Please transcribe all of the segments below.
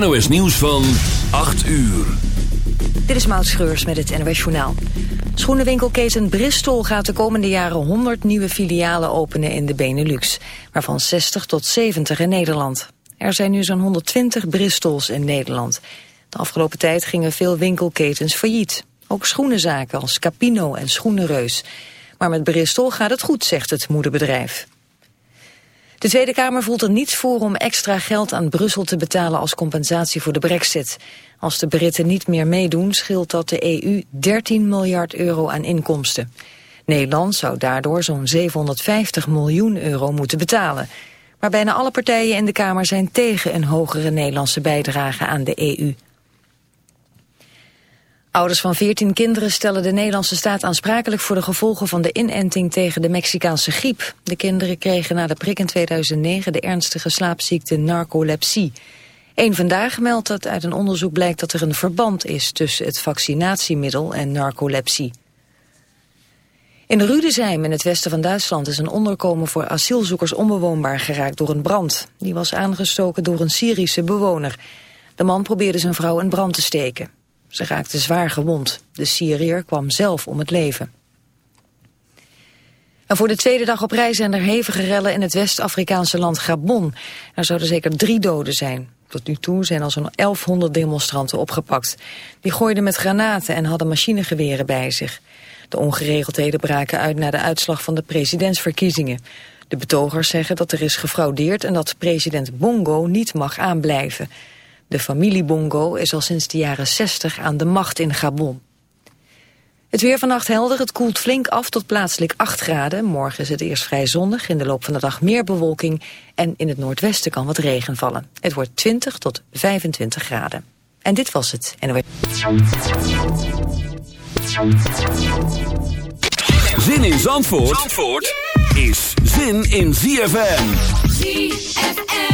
NOS Nieuws van 8 uur. Dit is Maud Schreurs met het NOS Journaal. Schoenenwinkelketen Bristol gaat de komende jaren 100 nieuwe filialen openen in de Benelux. Waarvan 60 tot 70 in Nederland. Er zijn nu zo'n 120 Bristols in Nederland. De afgelopen tijd gingen veel winkelketens failliet. Ook schoenenzaken als Capino en Schoenenreus. Maar met Bristol gaat het goed, zegt het moederbedrijf. De Tweede Kamer voelt er niets voor om extra geld aan Brussel te betalen als compensatie voor de brexit. Als de Britten niet meer meedoen, scheelt dat de EU 13 miljard euro aan inkomsten. Nederland zou daardoor zo'n 750 miljoen euro moeten betalen. Maar bijna alle partijen in de Kamer zijn tegen een hogere Nederlandse bijdrage aan de EU. Ouders van 14 kinderen stellen de Nederlandse staat aansprakelijk voor de gevolgen van de inenting tegen de Mexicaanse griep. De kinderen kregen na de prik in 2009 de ernstige slaapziekte narcolepsie. Eén vandaag meldt dat uit een onderzoek blijkt dat er een verband is tussen het vaccinatiemiddel en narcolepsie. In Rudesheim in het westen van Duitsland is een onderkomen voor asielzoekers onbewoonbaar geraakt door een brand. Die was aangestoken door een Syrische bewoner. De man probeerde zijn vrouw in brand te steken. Ze raakte zwaar gewond. De Syriër kwam zelf om het leven. En voor de tweede dag op reis zijn er hevige rellen in het West-Afrikaanse land Gabon. Er zouden zeker drie doden zijn. Tot nu toe zijn al zo'n 1100 demonstranten opgepakt. Die gooiden met granaten en hadden machinegeweren bij zich. De ongeregeldheden braken uit na de uitslag van de presidentsverkiezingen. De betogers zeggen dat er is gefraudeerd en dat president Bongo niet mag aanblijven. De familie Bongo is al sinds de jaren 60 aan de macht in Gabon. Het weer vannacht helder, het koelt flink af tot plaatselijk 8 graden. Morgen is het eerst vrij zonnig, in de loop van de dag meer bewolking... en in het noordwesten kan wat regen vallen. Het wordt 20 tot 25 graden. En dit was het. En Zin in Zandvoort, Zandvoort is zin in ZFM. ZFM.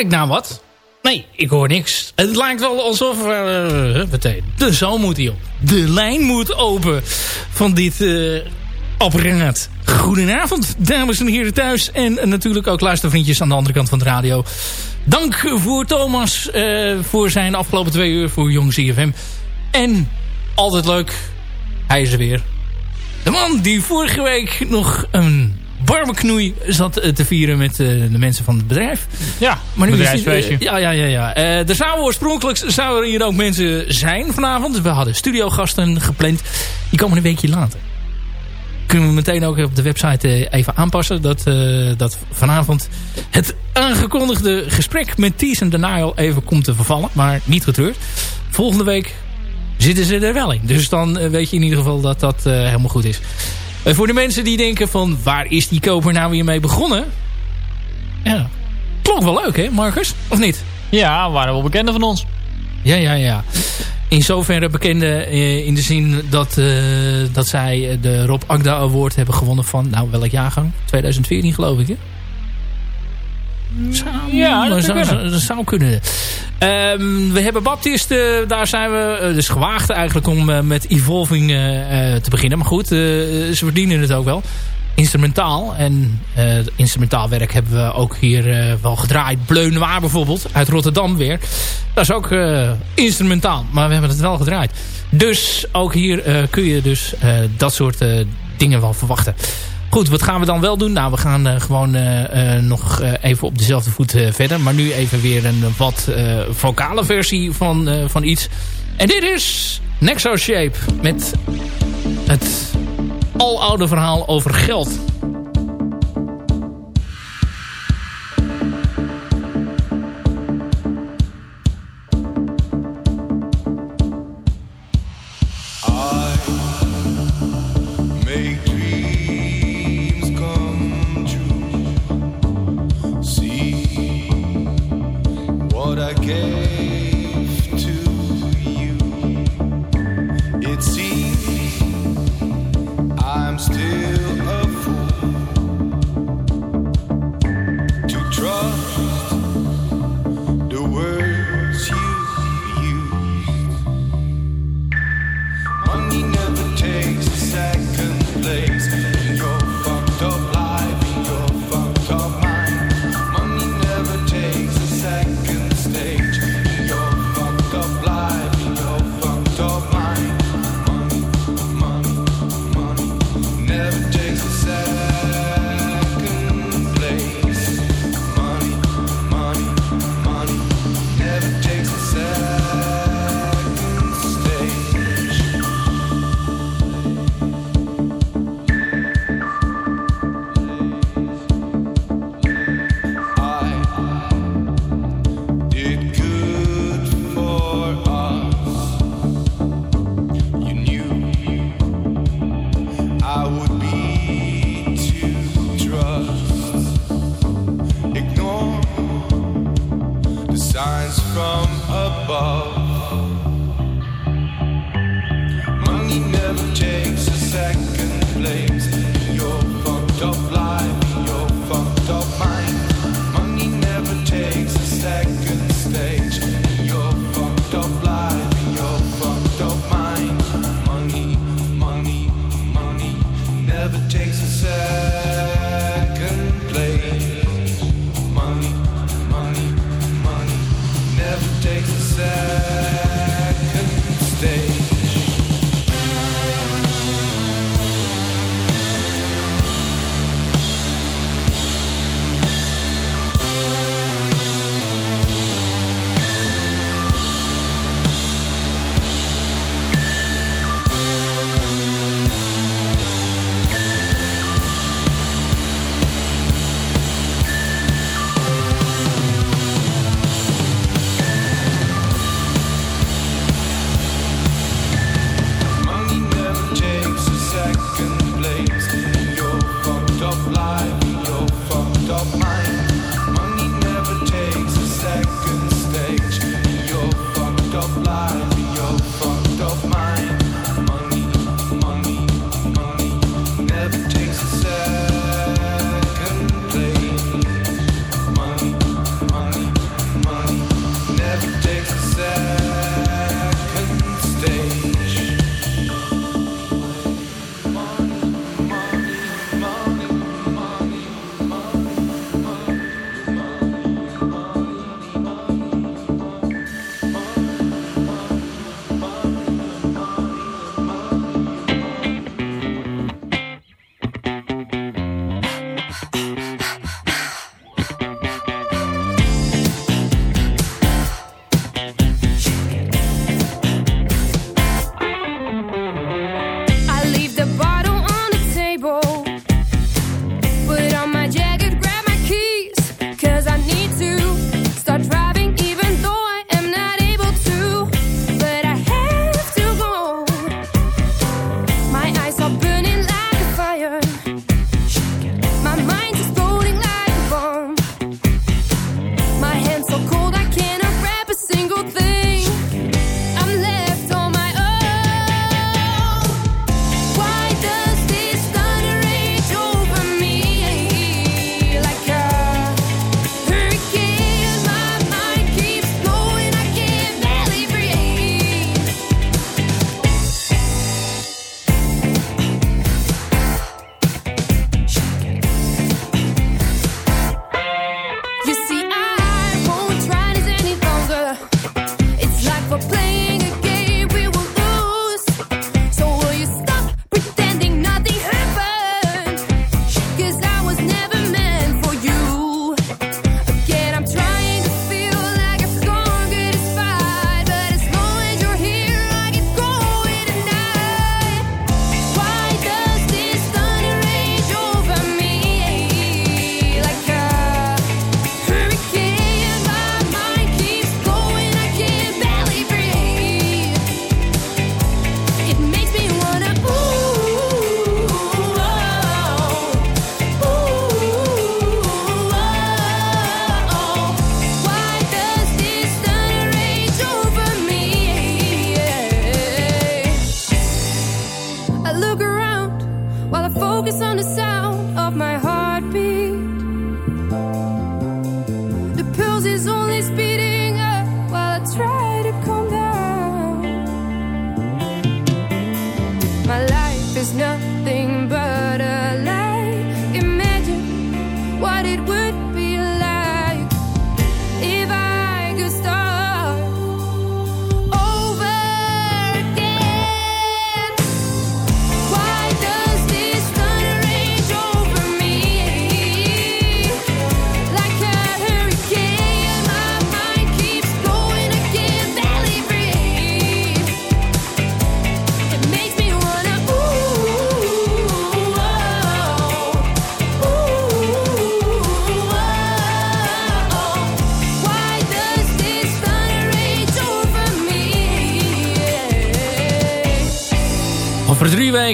Ik nou wat? Nee, ik hoor niks. Het lijkt wel alsof... Uh, meteen. De zoon moet hij op. De lijn moet open van dit uh, apparaat. Goedenavond, dames en heren thuis. En natuurlijk ook luistervriendjes aan de andere kant van de radio. Dank voor Thomas voor zijn afgelopen twee uur voor Jong CFM. En altijd leuk, hij is er weer. De man die vorige week nog een warme knoei zat eh, te vieren met uh, de mensen van het bedrijf. Ja, maar nu bedrijfsfeestje. Uh, ja, ja, ja. ja. Er zouden oorspronkelijk zouden hier ook mensen zijn vanavond. We hadden studiogasten gepland. Die komen een weekje later. Kunnen we meteen ook op de website even aanpassen. Dat, dat vanavond het aangekondigde gesprek met Ties en Denial even komt te vervallen. Maar niet getreurd. Volgende week zitten ze er wel in. Dus dan weet je in ieder geval dat dat helemaal goed is. En voor de mensen die denken van waar is die koper nou weer mee begonnen? Ja, klonk wel leuk hè Marcus? Of niet? Ja, waren wel bekenden van ons. Ja, ja, ja. In zoverre bekende eh, in de zin dat, uh, dat zij de Rob Agda Award hebben gewonnen van, nou welk jaargang? 2014 geloof ik hè? Ja, dat, zou, kunnen. dat zou kunnen. Um, we hebben Baptiste, daar zijn we dus gewaagd eigenlijk om uh, met Evolving te beginnen. Maar goed, ze verdienen het ook wel. Instrumentaal. En instrumentaal werk hebben we ook hier wel gedraaid. Bleu Noir bijvoorbeeld, uit Rotterdam weer. Dat is ook instrumentaal, maar we hebben het wel gedraaid. Dus ook hier kun je dus dat soort dingen wel verwachten. Goed, wat gaan we dan wel doen? Nou, we gaan uh, gewoon uh, uh, nog even op dezelfde voet verder. Maar nu even weer een wat vocale versie van, van iets. En dit is Nexo Shape met het aloude verhaal over geld.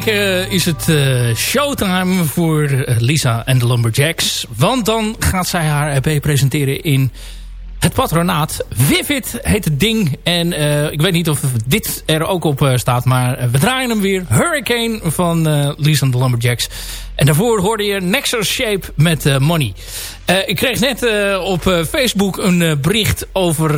Is het uh, showtime voor eh, Lisa en de Lumberjacks. Want dan gaat zij haar EP presenteren in het patronaat. Vivid heet het ding. En uh, ik weet niet of dit er ook op staat. Maar we draaien hem weer. Hurricane van Lisa en de Lumberjacks. En daarvoor hoorde je Nexus Shape met Money. ik kreeg net op Facebook een bericht over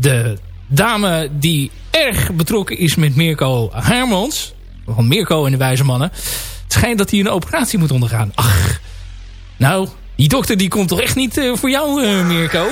de dame die erg betrokken is met Mirko Hermans van Mirko en de Wijze Mannen. Het schijnt dat hij een operatie moet ondergaan. Ach, nou, die dokter die komt toch echt niet uh, voor jou, uh, Mirko?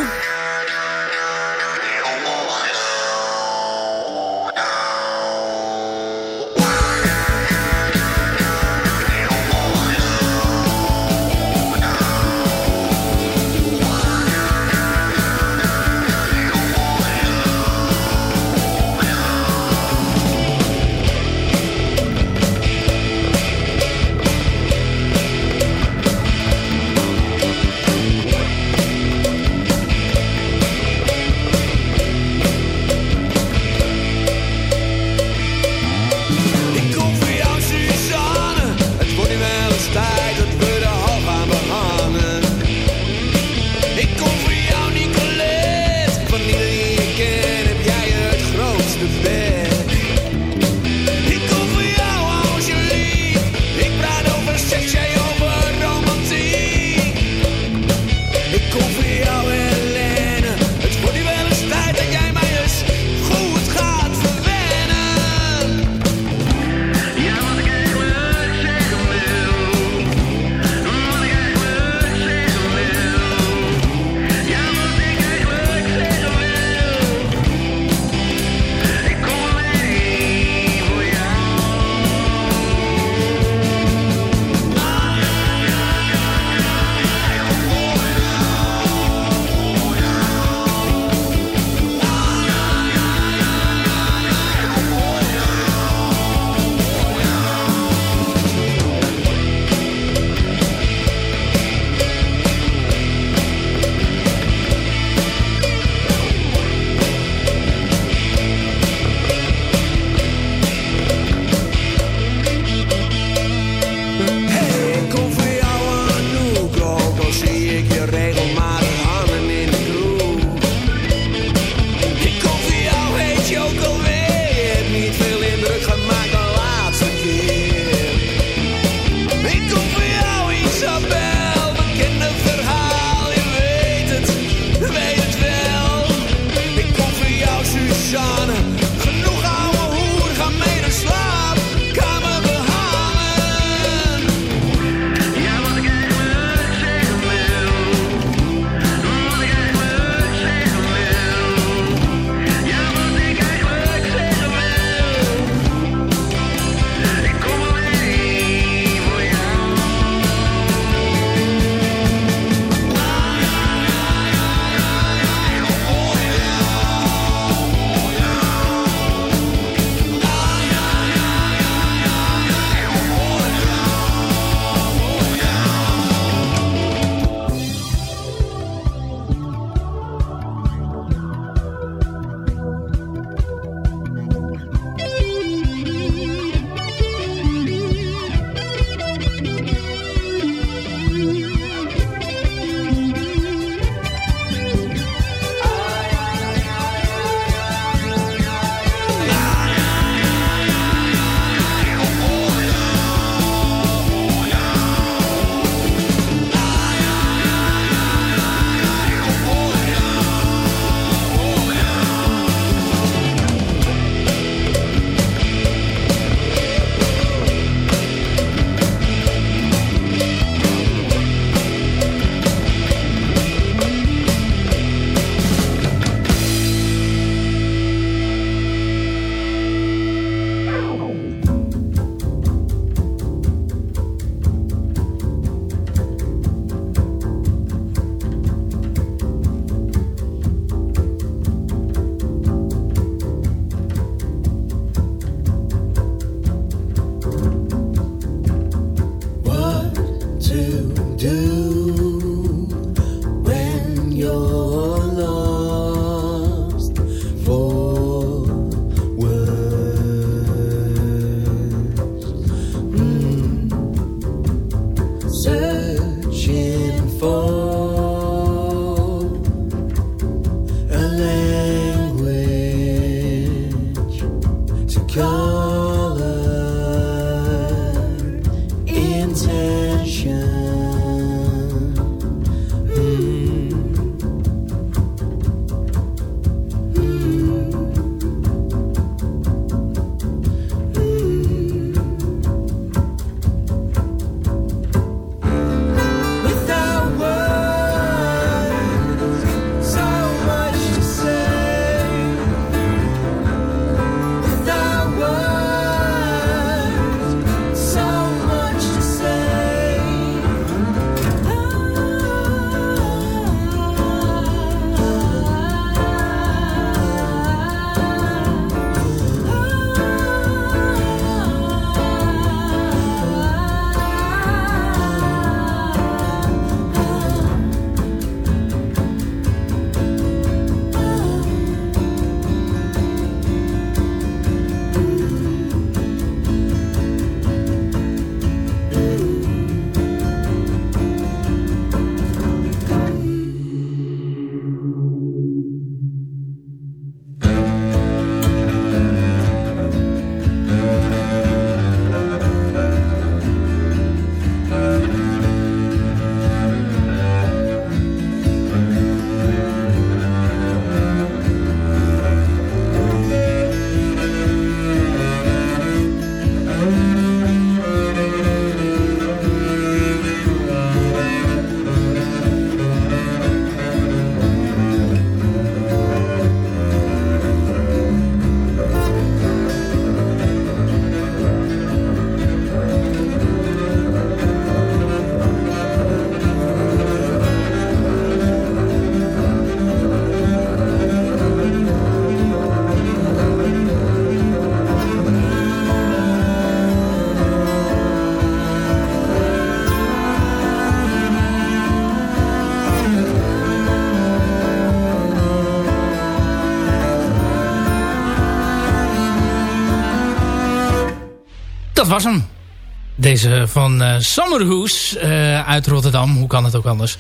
Deze van uh, Summerhoes uh, uit Rotterdam. Hoe kan het ook anders?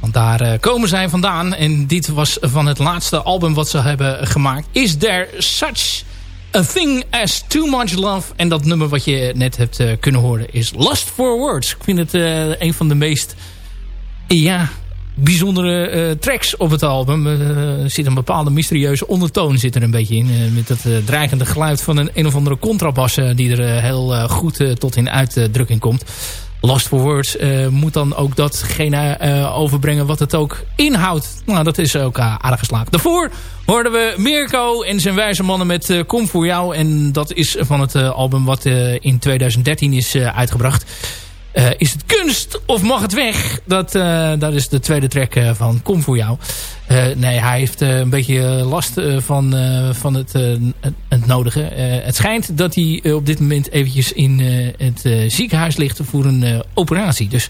Want daar uh, komen zij vandaan. En dit was van het laatste album wat ze hebben gemaakt. Is There Such a Thing as Too Much Love? En dat nummer wat je net hebt kunnen horen is Lust for Words. Ik vind het een van de meest... Ja, bijzondere uh, tracks op het album. Uh, zit een bepaalde mysterieuze ondertoon zit er een beetje in. Uh, met dat dreigende geluid van een een of andere contrabas... die er heel goed tot in uitdrukking komt. Last for Words moet dan ook datgene overbrengen wat het ook inhoudt. Nou, dat is ook aardig geslaagd. Daarvoor hoorden we Mirko en zijn wijze mannen met Kom voor jou. En dat is van het album wat in 2013 is uitgebracht. Uh, is het kunst of mag het weg? Dat, uh, dat is de tweede track uh, van Kom voor jou. nee, hij heeft een beetje last van, van het, het nodige. het schijnt dat hij op dit moment eventjes in het ziekenhuis ligt voor een operatie. Dus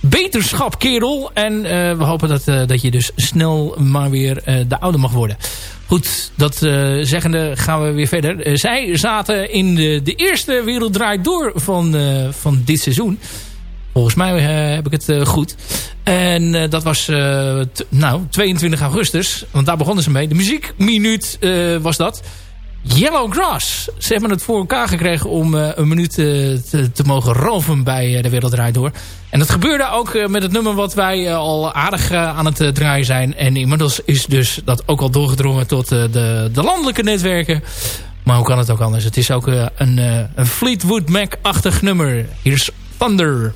beterschap kerel. En we hopen dat, dat je dus snel maar weer de oude mag worden. Goed, dat uh, zeggende gaan we weer verder. Uh, zij zaten in de, de eerste Wereld Draait Door van, uh, van dit seizoen. Volgens mij heb ik het goed. En dat was nou, 22 augustus. Want daar begonnen ze mee. De muziekminuut was dat. Yellow Grass. Ze hebben het voor elkaar gekregen om uh, een minuut uh, te, te, mogen roven bij uh, De Wereld Draait Door. En dat gebeurde ook met het nummer wat wij al aardig aan het draaien zijn. En inmiddels is dus dat ook al doorgedrongen tot de, de landelijke netwerken. Maar hoe kan het ook anders? Het is ook een, een Fleetwood Mac-achtig nummer. Hier is Thunder.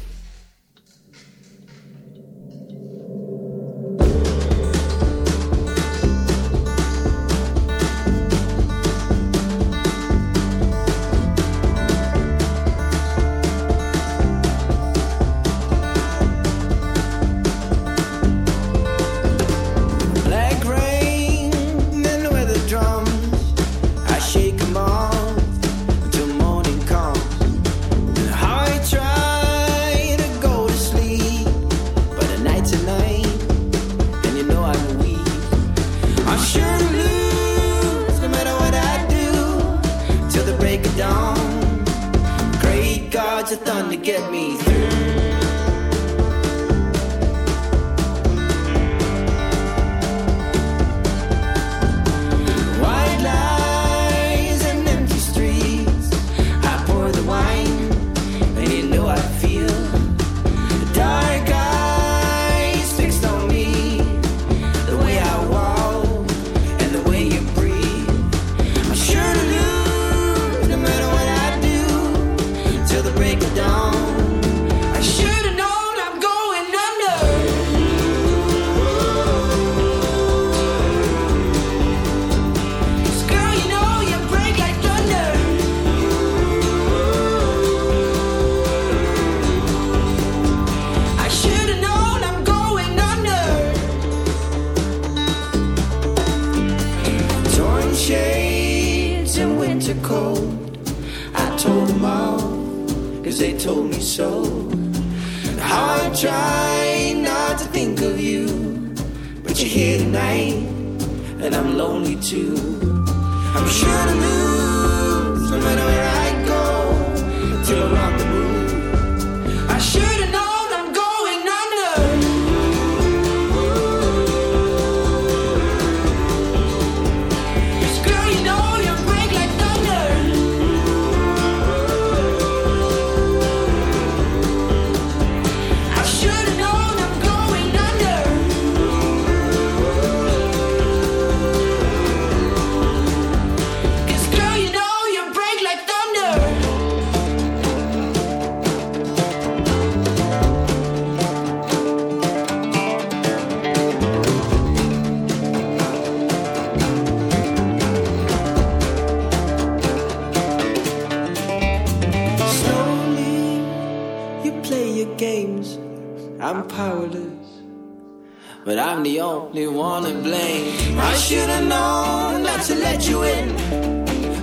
should've known not to let you in.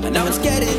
But now it's getting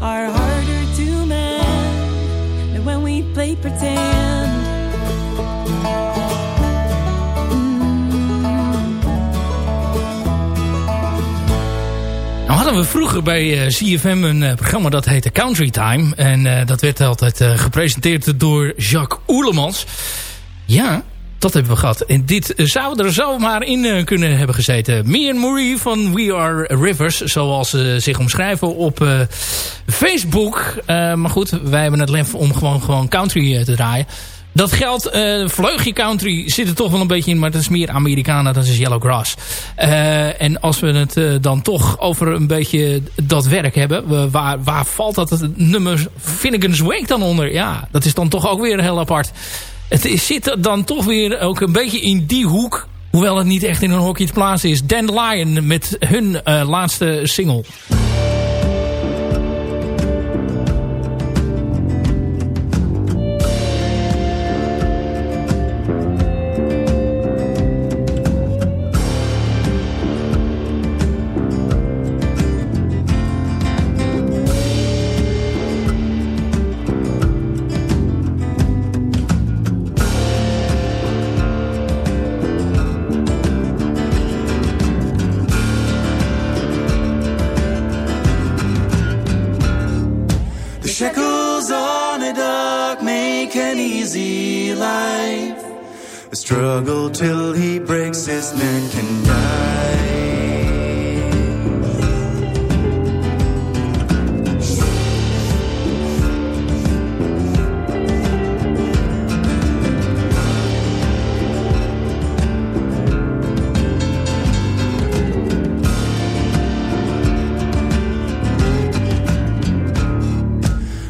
are harder to mend than when we play pretend. Mm. Nou hadden we vroeger bij eh, CFM een eh, programma dat heette Country Time. En uh, dat werd altijd uh, gepresenteerd door Jacques Oerlemans. Ja, dat hebben we gehad. En dit zou er zomaar in eh, kunnen hebben gezeten. Me and Marie van We Are Rivers. Zoals ze zich omschrijven op eh, Facebook. Eh, maar goed, wij hebben het lef om gewoon, gewoon country te draaien. Dat geldt, vleugje country zit er toch wel een beetje in. Maar dat is meer Amerikanen, dat is Yellow Grass. en als we het dan toch over een beetje dat werk hebben. waar, waar valt dat het nummer Finnegan's Wake dan onder? Ja, dat is dan toch ook weer heel apart. Het zit dan toch weer ook een beetje in die hoek. Hoewel het niet echt in een hokje te plaatsen is. Dandelion met hun laatste single. Struggle till he breaks his neck and dies.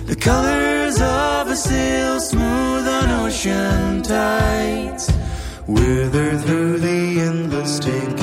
The colors of a sail smooth on ocean tides wither through the endless taking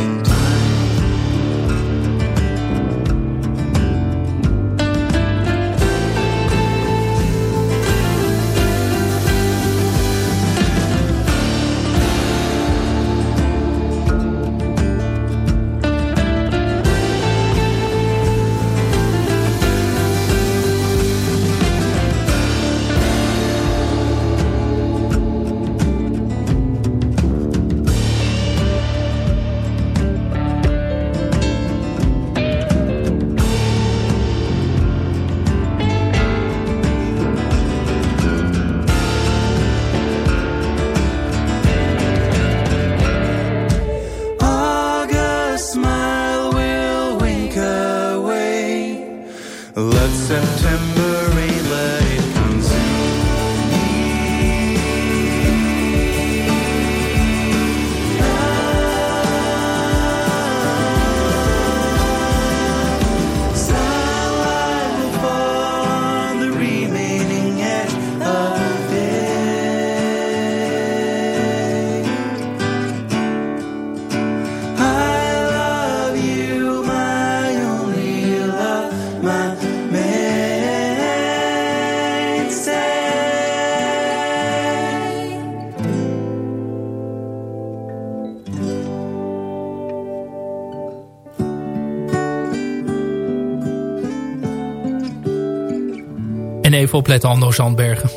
even opletten, Ando Zandbergen.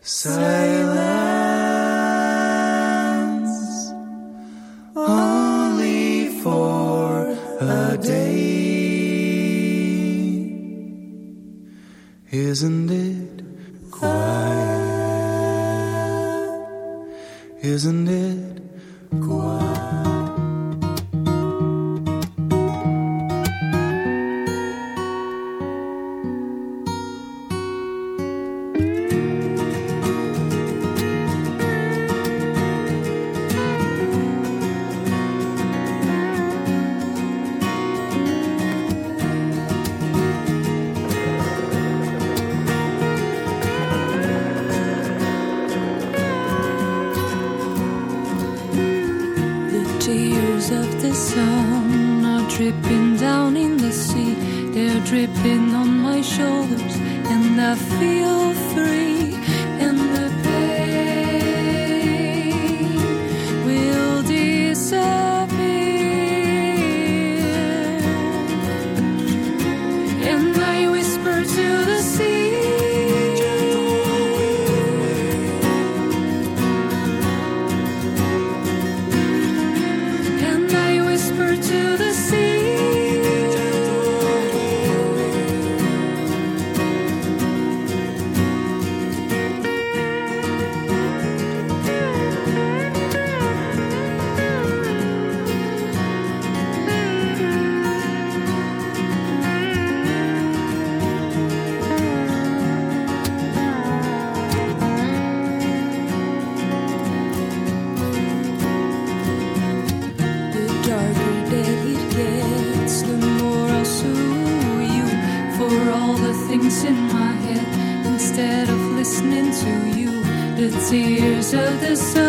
Silence only for a day. Isn't it quiet? Isn't it things in my head instead of listening to you. The tears of the sun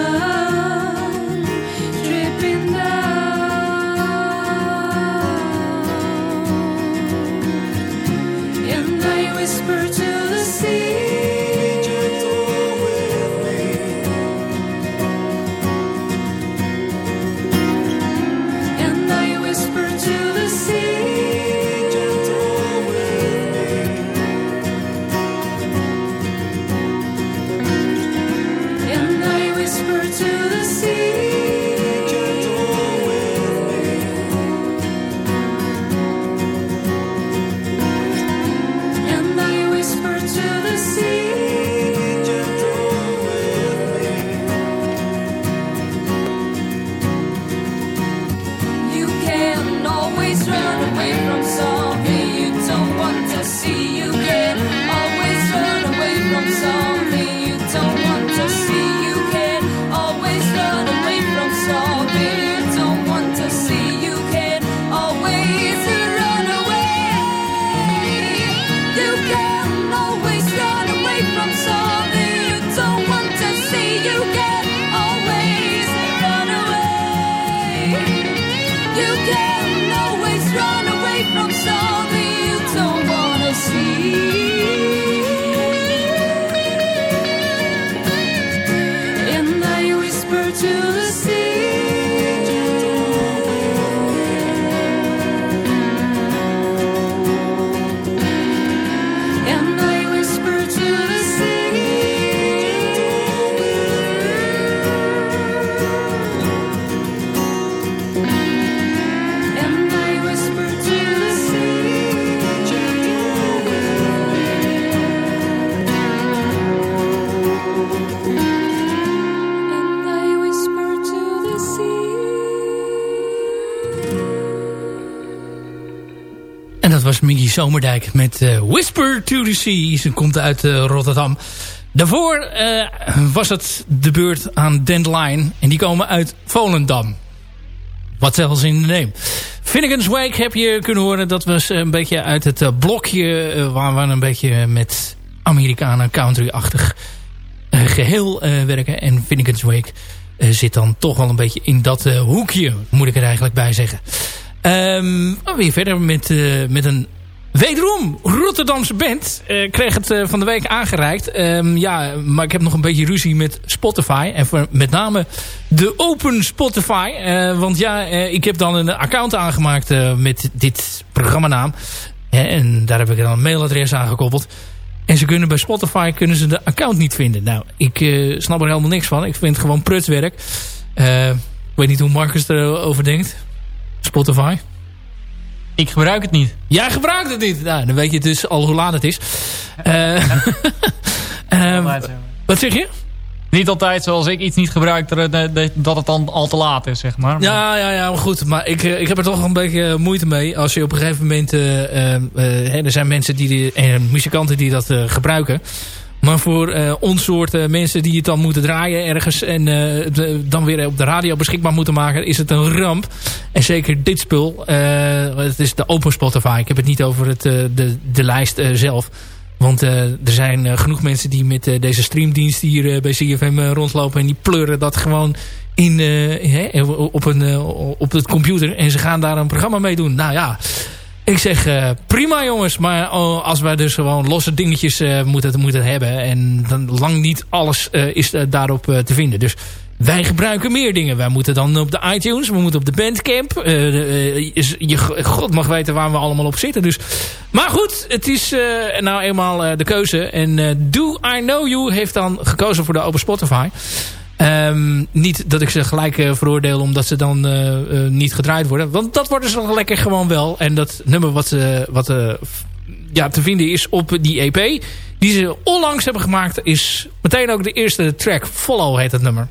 Zomerdijk met eh, Whisper to the Sea. Ze komt uit eh, Rotterdam. Daarvoor eh, was het de beurt aan Dandelion. En die komen uit Volendam. Wat zelfs in de neem. Finnegan's Wake heb je kunnen horen. Dat was een beetje uit het blokje waar we een beetje met Amerikanen country-achtig eh, geheel eh, werken. En Finnegan's Wake zit dan toch wel een beetje in dat hoekje. Moet ik er eigenlijk bij zeggen. Ehm weer verder met, met een wederom Rotterdamse band. Eh kreeg het eh, van de week aangereikt. Ehm, ja, maar ik heb nog een beetje ruzie met Spotify. En met name de Open Spotify. Eh, want ja, ik heb dan een account aangemaakt met dit programmanaam. En daar heb ik dan een mailadres aan gekoppeld. En ze kunnen bij Spotify kunnen ze de account niet vinden. Nou, ik snap er helemaal niks van. Ik vind het gewoon prutswerk. Eh, ik weet niet hoe Marcus erover denkt. Spotify. Ik gebruik het niet. Jij gebruikt het niet. Nou, dan weet je dus al hoe laat het is. Eh, ehm, wat zeg je? Niet altijd zoals ik iets niet gebruik, dat het- dat het dan al te laat is, zeg maar. Ja, ja, ja, maar goed. Maar ik, eh, ik heb er toch een beetje eh, moeite mee. Als je op een gegeven moment... eh, eh, eh, hè, er zijn mensen die... die- en muzikanten die dat eh, gebruiken. Maar voor eh ons soort eh, mensen die het dan moeten draaien ergens... en eh, dan weer op de radio beschikbaar moeten maken... is het een ramp. En zeker dit spul. het is de Open Spotify. Ik heb het niet over het, de, de lijst zelf. Want er zijn genoeg mensen die met deze streamdienst hier bij CFM rondlopen. En die pleuren dat gewoon in, op, een, op het computer. En ze gaan daar een programma mee doen. Nou ja, ik zeg eh, prima jongens. Maar oh, als wij dus gewoon losse dingetjes eh, moeten, moeten hebben. En dan lang niet alles eh, is daarop te vinden. Dus wij gebruiken meer dingen. Wij moeten dan op de iTunes. We moeten op de Bandcamp. Is, je god mag weten waar we allemaal op zitten. Dus, maar goed, het is nou eenmaal de keuze. En Do I Know You heeft dan gekozen voor de Open Spotify. Ehm, niet dat ik ze gelijk eh, veroordeel omdat ze dan eh, eh, niet gedraaid worden. Want dat worden ze lekker gewoon wel. En dat nummer wat, eh, wat ja, te vinden is op die EP... die ze onlangs hebben gemaakt... is meteen ook de eerste track. Follow heet het nummer.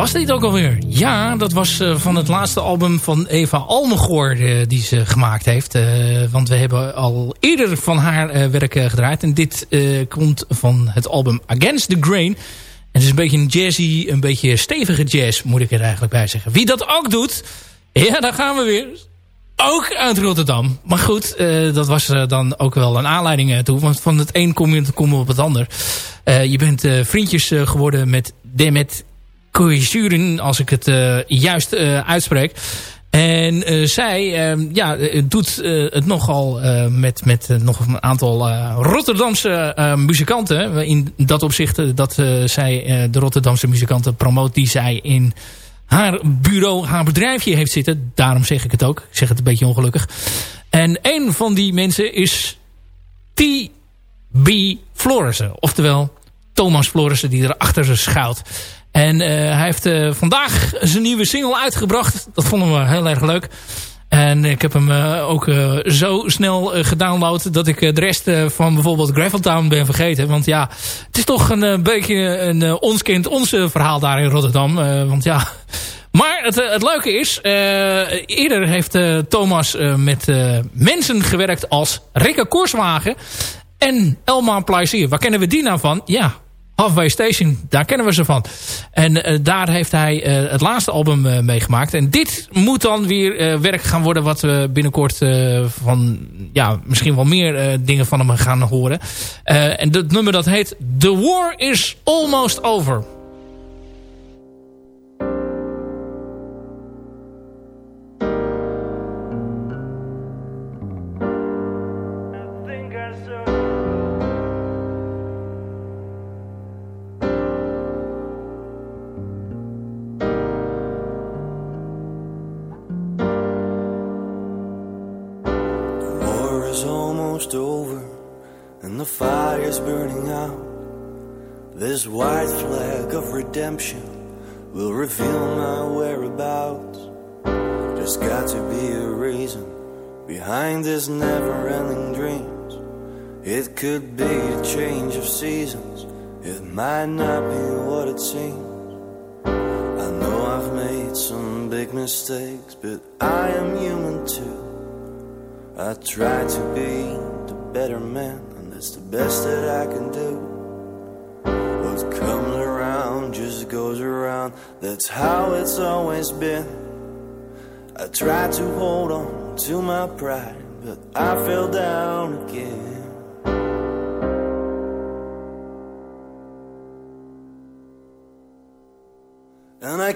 Was dit ook alweer? Ja, dat was eh, van het laatste album van Eva Almegoor eh, die ze gemaakt heeft. Eh, want we hebben al eerder van haar werk gedraaid. En dit komt van het album Against the Grain. En het is een beetje een jazzy, een beetje stevige jazz moet ik er eigenlijk bij zeggen. Wie dat ook doet, ja, daar gaan we weer. Ook uit Rotterdam. Maar goed, dat was dan ook wel een aanleiding toe. Want van het een kom je, kom op het ander. Je bent vriendjes geworden met Demet Koizuren, als ik het eh, juist eh, uitspreek. En eh, zij eh, ja, doet het nogal met, met nog een aantal Rotterdamse eh, muzikanten. In dat opzicht dat zij de Rotterdamse muzikanten promoot die zij in haar bureau, haar bedrijfje heeft zitten. Daarom zeg ik het ook. Ik zeg het een beetje ongelukkig. En een van die mensen is T.B. Florissen. Oftewel Thomas Florissen die erachter schuilt. En uh, hij heeft uh, vandaag zijn nieuwe single uitgebracht. Dat vonden we heel erg leuk. En ik heb hem uh, ook zo snel gedownload dat ik de rest van bijvoorbeeld Graveltown ben vergeten. Want ja, het is toch een beetje een ons kind, onze verhaal daar in Rotterdam. want ja, Maar het, eh, het leuke is, eh, eerder heeft eh, Thomas eh, met eh, mensen gewerkt als Rikke Korswagen en Elma Plaisier. Waar kennen we die nou van? Ja, Halfway Station, daar kennen we ze van. En eh, daar heeft hij eh, het laatste album eh, meegemaakt. En dit moet dan weer werk gaan worden wat we binnenkort van, ja, misschien wel meer dingen van hem gaan horen. En dat nummer dat heet The War is Almost Over. This white flag of redemption will reveal my whereabouts. There's got to be a reason behind this never ending dreams. It could be a change of seasons, it might not be what it seems. I know I've made some big mistakes, but I am human too. I try to be the better man, and that's the best that I can do. Goes around, that's how it's always been. I tried to hold on to my pride, but I fell down again. And I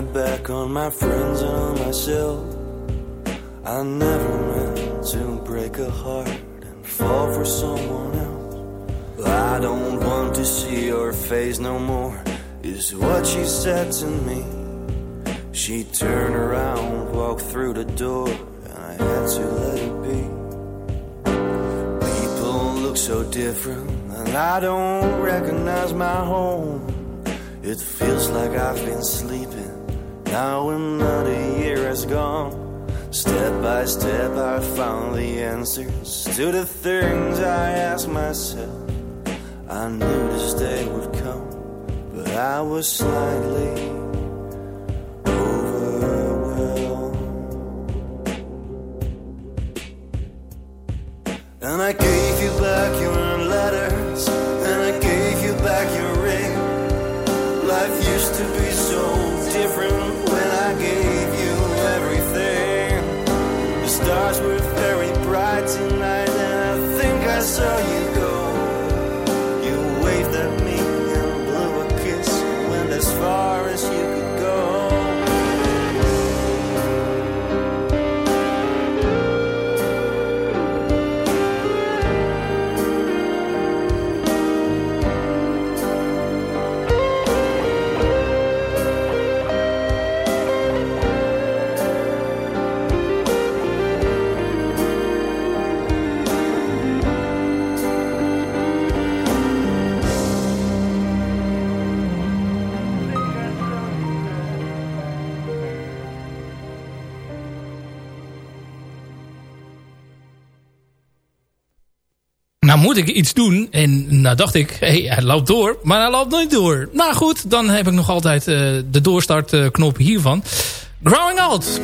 my back on my friends and on myself. I never meant to break a heart and fall for someone else. I don't want to see your face no more, is what she said to me. She turned around, walked through the door, and I had to let it be. People look so different, and I don't recognize my home. It feels like I've been sleeping. Now another year has gone. Step by step, I found the answers to the things I asked myself. I knew this day would come, but I was slightly Nou moet ik iets doen. En nou dacht ik, hey, hij loopt door. Maar hij loopt nooit door. Nou goed, dan heb ik nog altijd eh, de doorstartknop hiervan. Growing Old.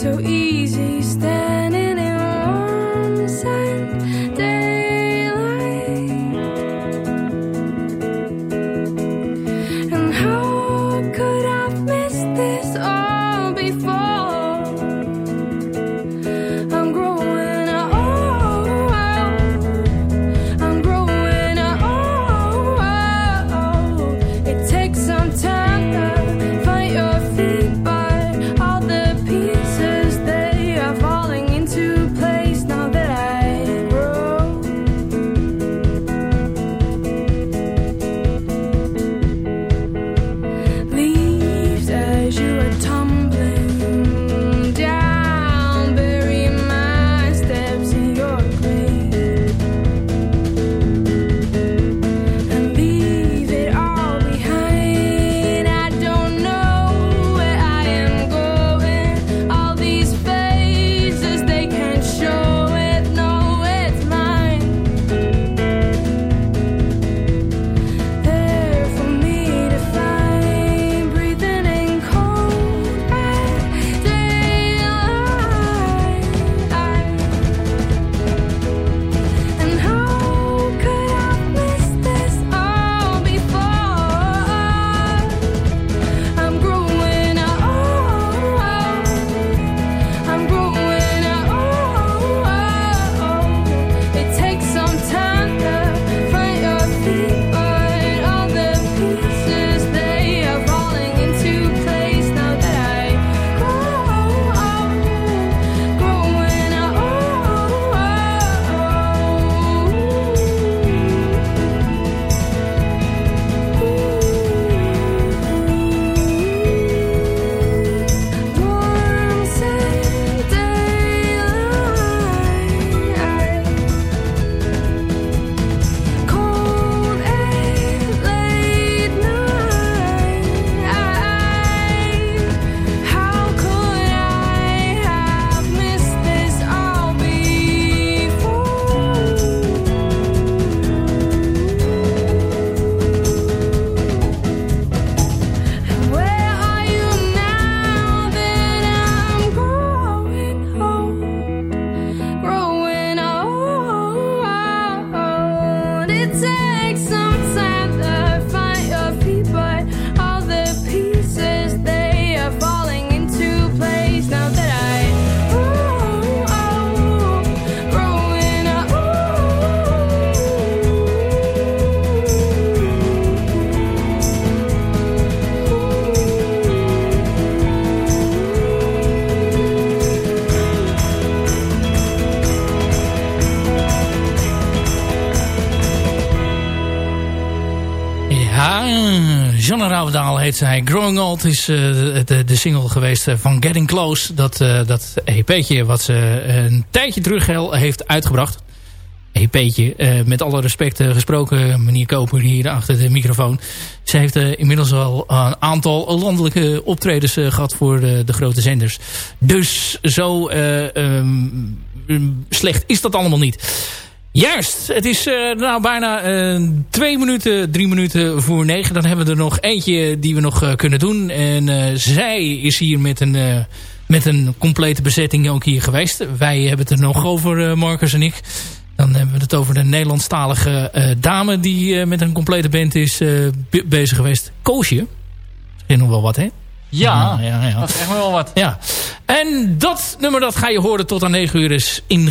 So Rauwendaal heet zij. Growing Old is uh, de, de, single geweest van Getting Close. Dat, uh, dat EP'tje wat ze een tijdje terug heeft uitgebracht. EP'tje, uh, met alle respect gesproken, meneer Koper hier achter de microfoon. Ze heeft inmiddels al een aantal landelijke optredens gehad voor de, grote zenders. Dus zo um, slecht is dat allemaal niet. Juist, het is uh, nou bijna uh, twee minuten, drie minuten voor negen. Dan hebben we er nog eentje die we nog uh, kunnen doen. En zij is hier met een, met een complete bezetting ook hier geweest. Wij hebben het er nog over, Marcus en ik. Dan hebben we het over de Nederlandstalige dame die met een complete band is bezig geweest. Koosje. Misschien nog wel wat, hè? Ja, ja, ja, dat is echt wel wat. Ja. En dat nummer dat ga je horen tot aan 9 uur is in